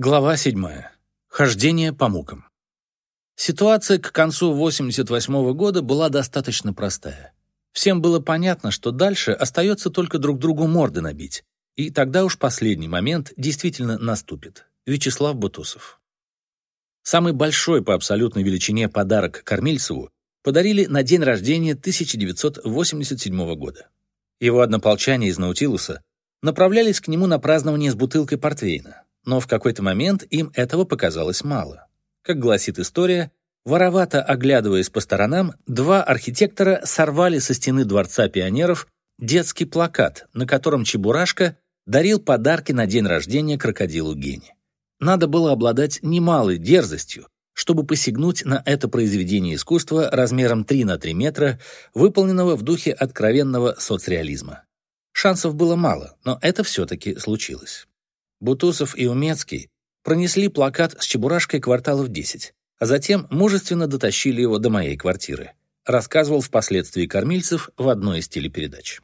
Глава 7. Хождение по мукам. Ситуация к концу 88 года была достаточно простая. Всем было понятно, что дальше остается только друг другу морды набить. И тогда уж последний момент действительно наступит. Вячеслав Бутусов. Самый большой по абсолютной величине подарок Кормильцеву подарили на день рождения 1987 года. Его однополчане из Наутилуса направлялись к нему на празднование с бутылкой портвейна но в какой-то момент им этого показалось мало. Как гласит история, воровато оглядываясь по сторонам, два архитектора сорвали со стены Дворца пионеров детский плакат, на котором Чебурашка дарил подарки на день рождения крокодилу Гене. Надо было обладать немалой дерзостью, чтобы посягнуть на это произведение искусства размером 3 на 3 метра, выполненного в духе откровенного соцреализма. Шансов было мало, но это все-таки случилось. Бутусов и Умецкий пронесли плакат с чебурашкой кварталов 10, а затем мужественно дотащили его до моей квартиры, рассказывал впоследствии Кормильцев в одной из телепередач.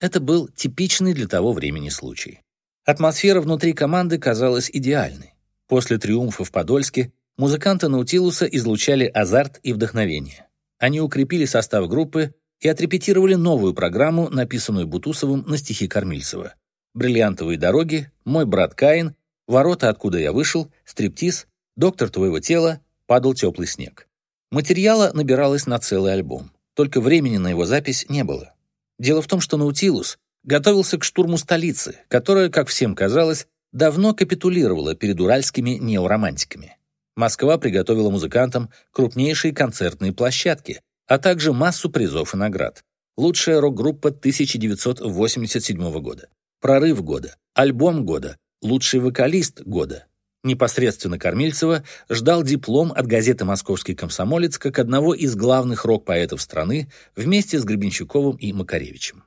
Это был типичный для того времени случай. Атмосфера внутри команды казалась идеальной. После триумфа в Подольске музыканты Наутилуса излучали азарт и вдохновение. Они укрепили состав группы и отрепетировали новую программу, написанную Бутусовым на стихи Кормильцева. «Бриллиантовые дороги», «Мой брат Каин», «Ворота, откуда я вышел», «Стриптиз», «Доктор твоего тела», «Падал теплый снег». Материала набиралось на целый альбом, только времени на его запись не было. Дело в том, что Наутилус готовился к штурму столицы, которая, как всем казалось, давно капитулировала перед уральскими неоромантиками. Москва приготовила музыкантам крупнейшие концертные площадки, а также массу призов и наград. Лучшая рок-группа 1987 года. Прорыв года, альбом года, лучший вокалист года. Непосредственно Кормильцева ждал диплом от газеты «Московский комсомолец» как одного из главных рок-поэтов страны вместе с Гребенщиковым и Макаревичем.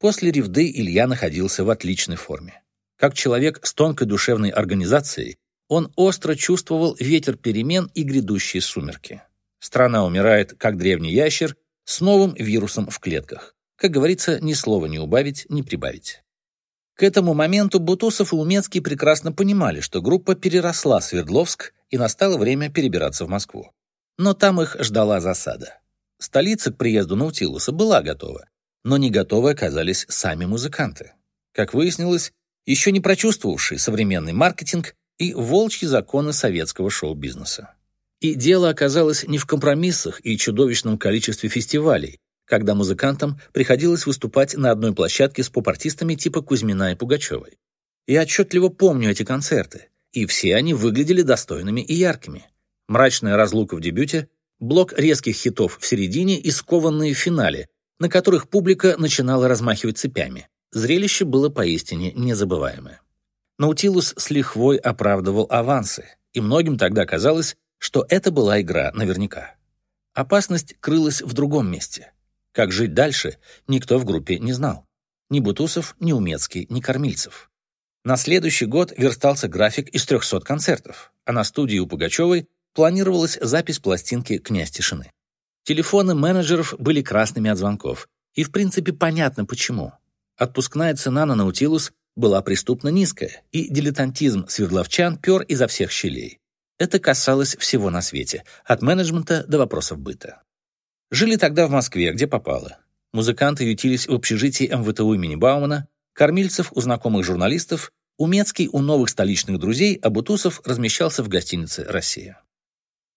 После ревды Илья находился в отличной форме. Как человек с тонкой душевной организацией, он остро чувствовал ветер перемен и грядущие сумерки. Страна умирает, как древний ящер, с новым вирусом в клетках. Как говорится, ни слова не убавить, ни прибавить. К этому моменту Бутусов и Умецкий прекрасно понимали, что группа переросла Свердловск и настало время перебираться в Москву. Но там их ждала засада. Столица к приезду Наутилуса была готова, но не готовы оказались сами музыканты. Как выяснилось, еще не прочувствовавший современный маркетинг и волчьи законы советского шоу-бизнеса. И дело оказалось не в компромиссах и чудовищном количестве фестивалей, когда музыкантам приходилось выступать на одной площадке с поп-артистами типа Кузьмина и Пугачевой. Я отчетливо помню эти концерты, и все они выглядели достойными и яркими. Мрачная разлука в дебюте, блок резких хитов в середине и скованные в финале, на которых публика начинала размахивать цепями. Зрелище было поистине незабываемое. Наутилус с лихвой оправдывал авансы, и многим тогда казалось, что это была игра наверняка. Опасность крылась в другом месте. Как жить дальше, никто в группе не знал. Ни Бутусов, ни Умецкий, ни Кормильцев. На следующий год верстался график из 300 концертов, а на студии у Пугачевой планировалась запись пластинки «Князь тишины». Телефоны менеджеров были красными от звонков, и в принципе понятно почему. Отпускная цена на «Наутилус» была преступно низкая, и дилетантизм свердловчан пер изо всех щелей. Это касалось всего на свете, от менеджмента до вопросов быта. Жили тогда в Москве, где попало. Музыканты ютились в общежитии МВТУ имени Баумана, Кормильцев у знакомых журналистов, Умецкий у новых столичных друзей, а Бутусов размещался в гостинице «Россия».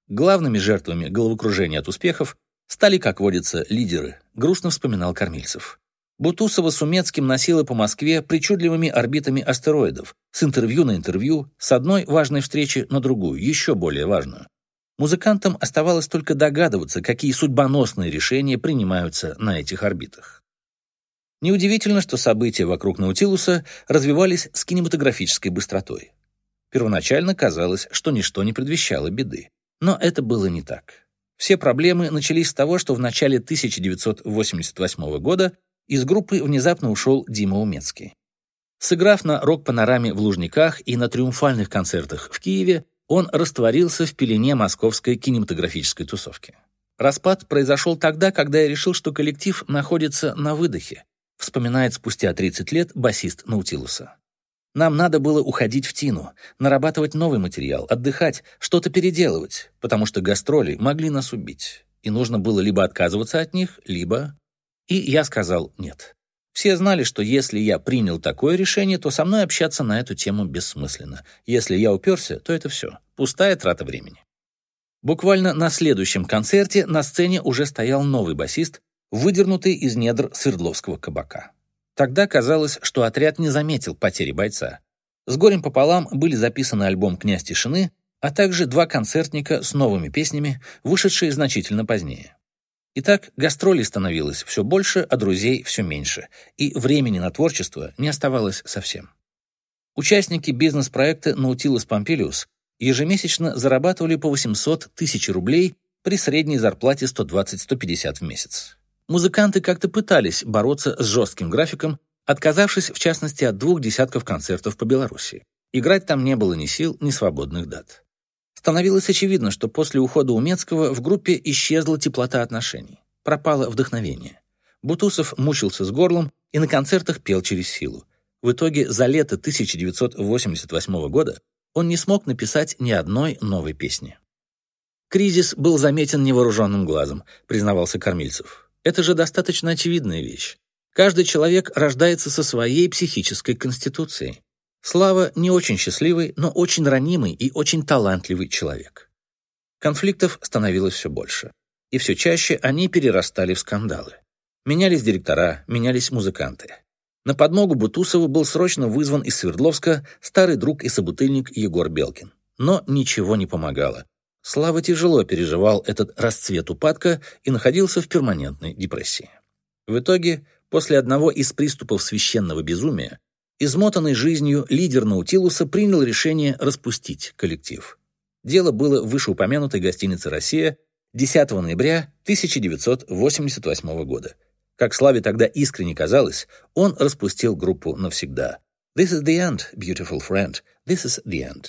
Главными жертвами головокружения от успехов стали, как водится, лидеры, грустно вспоминал Кормильцев. Бутусова с Умецким носила по Москве причудливыми орбитами астероидов, с интервью на интервью, с одной важной встречи на другую, еще более важную. Музыкантам оставалось только догадываться, какие судьбоносные решения принимаются на этих орбитах. Неудивительно, что события вокруг Наутилуса развивались с кинематографической быстротой. Первоначально казалось, что ничто не предвещало беды. Но это было не так. Все проблемы начались с того, что в начале 1988 года из группы внезапно ушел Дима Умецкий. Сыграв на рок-панораме в Лужниках и на триумфальных концертах в Киеве, он растворился в пелене московской кинематографической тусовки. Распад произошел тогда, когда я решил, что коллектив находится на выдохе, вспоминает спустя 30 лет басист Наутилуса. Нам надо было уходить в тину, нарабатывать новый материал, отдыхать, что-то переделывать, потому что гастроли могли нас убить, и нужно было либо отказываться от них, либо... И я сказал «нет». Все знали, что если я принял такое решение, то со мной общаться на эту тему бессмысленно. Если я уперся, то это все. Пустая трата времени. Буквально на следующем концерте на сцене уже стоял новый басист, выдернутый из недр Свердловского кабака. Тогда казалось, что отряд не заметил потери бойца. С горем пополам были записаны альбом «Князь тишины», а также два концертника с новыми песнями, вышедшие значительно позднее. Итак, гастролей становилось все больше, а друзей все меньше, и времени на творчество не оставалось совсем. Участники бизнес-проекта «Наутилус Помпилиус» ежемесячно зарабатывали по 800 тысяч рублей при средней зарплате 120-150 в месяц. Музыканты как-то пытались бороться с жестким графиком, отказавшись, в частности, от двух десятков концертов по Беларуси. Играть там не было ни сил, ни свободных дат. Становилось очевидно, что после ухода Умецкого в группе исчезла теплота отношений, пропало вдохновение. Бутусов мучился с горлом и на концертах пел через силу. В итоге за лето 1988 года он не смог написать ни одной новой песни. «Кризис был заметен невооруженным глазом», — признавался Кормильцев. «Это же достаточно очевидная вещь. Каждый человек рождается со своей психической конституцией. Слава не очень счастливый, но очень ранимый и очень талантливый человек. Конфликтов становилось все больше. И все чаще они перерастали в скандалы. Менялись директора, менялись музыканты. На подмогу Бутусову был срочно вызван из Свердловска старый друг и собутыльник Егор Белкин. Но ничего не помогало. Слава тяжело переживал этот расцвет упадка и находился в перманентной депрессии. В итоге, после одного из приступов священного безумия, Измотанный жизнью лидер Наутилуса принял решение распустить коллектив. Дело было в вышеупомянутой гостинице «Россия» 10 ноября 1988 года. Как Славе тогда искренне казалось, он распустил группу навсегда. «This is the end, beautiful friend. This is the end».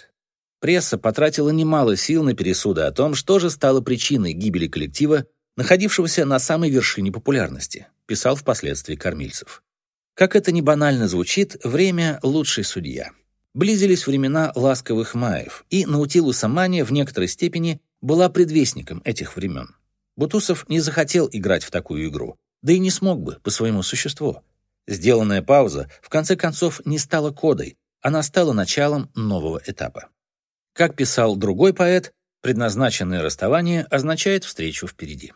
Пресса потратила немало сил на пересуды о том, что же стало причиной гибели коллектива, находившегося на самой вершине популярности, писал впоследствии Кормильцев. Как это ни банально звучит, время — лучший судья. Близились времена ласковых маев, и Наутилуса Мания в некоторой степени была предвестником этих времен. Бутусов не захотел играть в такую игру, да и не смог бы по своему существу. Сделанная пауза, в конце концов, не стала кодой, она стала началом нового этапа. Как писал другой поэт, предназначенное расставание означает встречу впереди.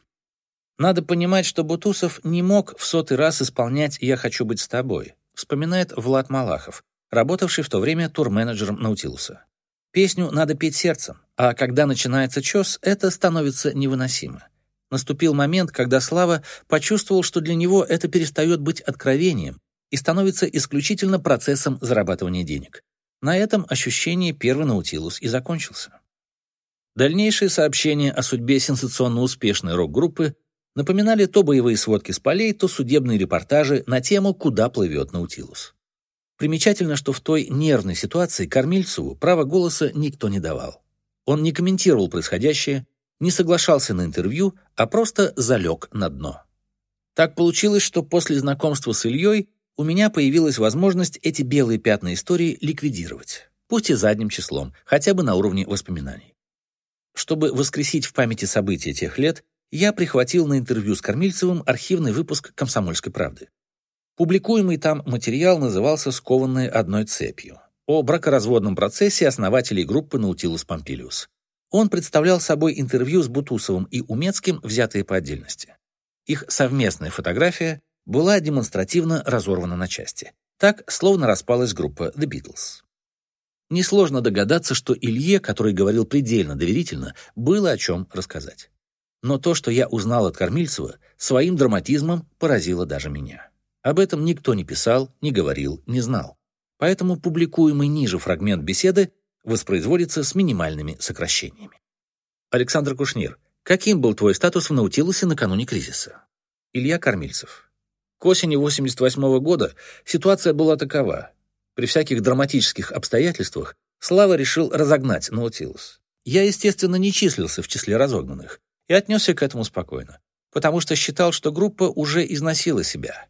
Надо понимать, что Бутусов не мог в сотый раз исполнять «Я хочу быть с тобой», вспоминает Влад Малахов, работавший в то время турменеджером Наутилуса. Песню надо петь сердцем, а когда начинается чес, это становится невыносимо. Наступил момент, когда Слава почувствовал, что для него это перестает быть откровением и становится исключительно процессом зарабатывания денег. На этом ощущение первый Наутилус и закончился. Дальнейшие сообщения о судьбе сенсационно успешной рок-группы напоминали то боевые сводки с полей, то судебные репортажи на тему «Куда плывет Наутилус». Примечательно, что в той нервной ситуации Кормильцеву право голоса никто не давал. Он не комментировал происходящее, не соглашался на интервью, а просто залег на дно. Так получилось, что после знакомства с Ильей у меня появилась возможность эти белые пятна истории ликвидировать, пусть и задним числом, хотя бы на уровне воспоминаний. Чтобы воскресить в памяти события тех лет, я прихватил на интервью с Кормильцевым архивный выпуск «Комсомольской правды». Публикуемый там материал назывался «Скованные одной цепью» о бракоразводном процессе основателей группы «Наутилус Помпилиус». Он представлял собой интервью с Бутусовым и Умецким, взятые по отдельности. Их совместная фотография была демонстративно разорвана на части. Так, словно распалась группа The Beatles. Несложно догадаться, что Илье, который говорил предельно доверительно, было о чем рассказать. Но то, что я узнал от Кормильцева, своим драматизмом поразило даже меня. Об этом никто не писал, не говорил, не знал. Поэтому публикуемый ниже фрагмент беседы воспроизводится с минимальными сокращениями. Александр Кушнир, каким был твой статус в Наутилусе накануне кризиса? Илья Кормильцев. К осени 88 -го года ситуация была такова. При всяких драматических обстоятельствах Слава решил разогнать Наутилус. Я, естественно, не числился в числе разогнанных и отнесся к этому спокойно, потому что считал, что группа уже износила себя.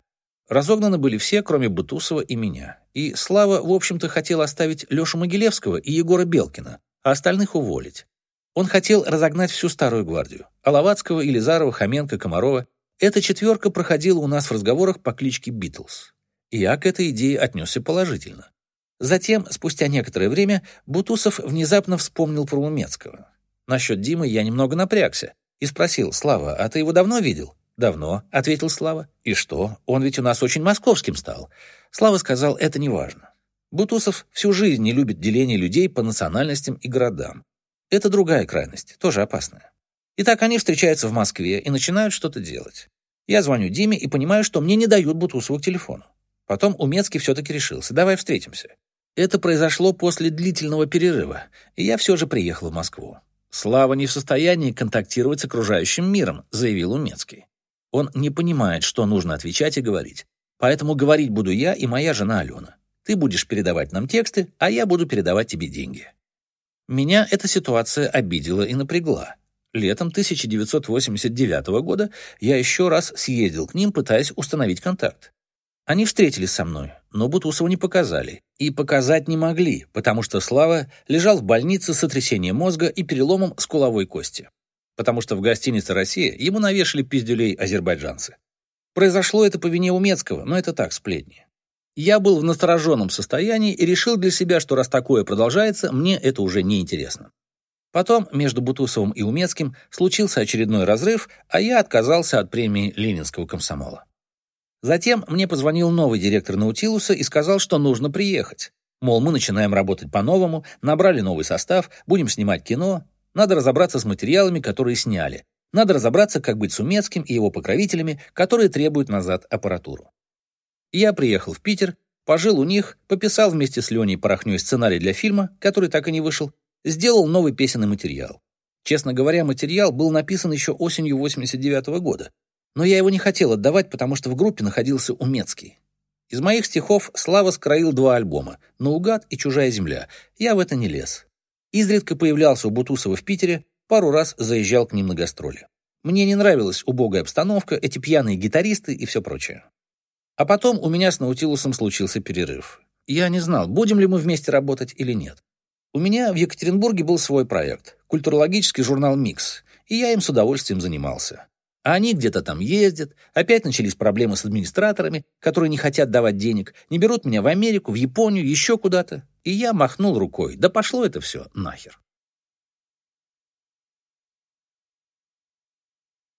Разогнаны были все, кроме Бутусова и меня. И Слава, в общем-то, хотел оставить Лешу Могилевского и Егора Белкина, а остальных уволить. Он хотел разогнать всю старую гвардию. Алаватского, Елизарова, Хоменко, Комарова. Эта четверка проходила у нас в разговорах по кличке Битлз. И я к этой идее отнесся положительно. Затем, спустя некоторое время, Бутусов внезапно вспомнил про Умецкого. Насчет Димы я немного напрягся и спросил, «Слава, а ты его давно видел?» «Давно», — ответил Слава. «И что? Он ведь у нас очень московским стал». Слава сказал, это не важно. Бутусов всю жизнь не любит деление людей по национальностям и городам. Это другая крайность, тоже опасная. Итак, они встречаются в Москве и начинают что-то делать. Я звоню Диме и понимаю, что мне не дают Бутусову к телефону. Потом Умецкий все-таки решился. Давай встретимся. Это произошло после длительного перерыва, и я все же приехал в Москву. «Слава не в состоянии контактировать с окружающим миром», — заявил Умецкий. Он не понимает, что нужно отвечать и говорить. Поэтому говорить буду я и моя жена Алена. Ты будешь передавать нам тексты, а я буду передавать тебе деньги. Меня эта ситуация обидела и напрягла. Летом 1989 года я еще раз съездил к ним, пытаясь установить контакт. Они встретились со мной, но Бутусова не показали. И показать не могли, потому что Слава лежал в больнице с сотрясением мозга и переломом скуловой кости потому что в гостинице «Россия» ему навешали пиздюлей азербайджанцы. Произошло это по вине Умецкого, но это так, сплетни. Я был в настороженном состоянии и решил для себя, что раз такое продолжается, мне это уже не интересно. Потом между Бутусовым и Умецким случился очередной разрыв, а я отказался от премии Ленинского комсомола. Затем мне позвонил новый директор Наутилуса и сказал, что нужно приехать. Мол, мы начинаем работать по-новому, набрали новый состав, будем снимать кино, надо разобраться с материалами, которые сняли. Надо разобраться, как быть с Умецким и его покровителями, которые требуют назад аппаратуру. Я приехал в Питер, пожил у них, пописал вместе с Леней Порохнёй сценарий для фильма, который так и не вышел, сделал новый песенный материал. Честно говоря, материал был написан еще осенью 89 -го года, но я его не хотел отдавать, потому что в группе находился Умецкий. Из моих стихов Слава скроил два альбома «Наугад» и «Чужая земля». Я в это не лез. Изредка появлялся у Бутусова в Питере, пару раз заезжал к ним на гастроли. Мне не нравилась убогая обстановка, эти пьяные гитаристы и все прочее. А потом у меня с Наутилусом случился перерыв. Я не знал, будем ли мы вместе работать или нет. У меня в Екатеринбурге был свой проект, культурологический журнал «Микс», и я им с удовольствием занимался. А они где-то там ездят, опять начались проблемы с администраторами, которые не хотят давать денег, не берут меня в Америку, в Японию, еще куда-то. И я махнул рукой. Да пошло это все нахер.